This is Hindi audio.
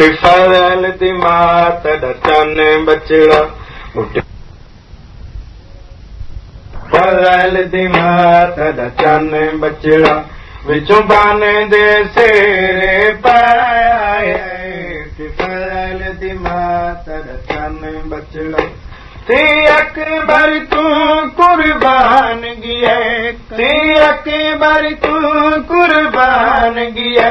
उठ फरल दिमाग डचन बचड़ा उठ फरल दिमाग डचन बचड़ा विचों बाने दे सेरे पाए फरल दिमाग बचड़ा ती अकबर तू कुर्बान गिए ती अकबर तू कुर्बान गिए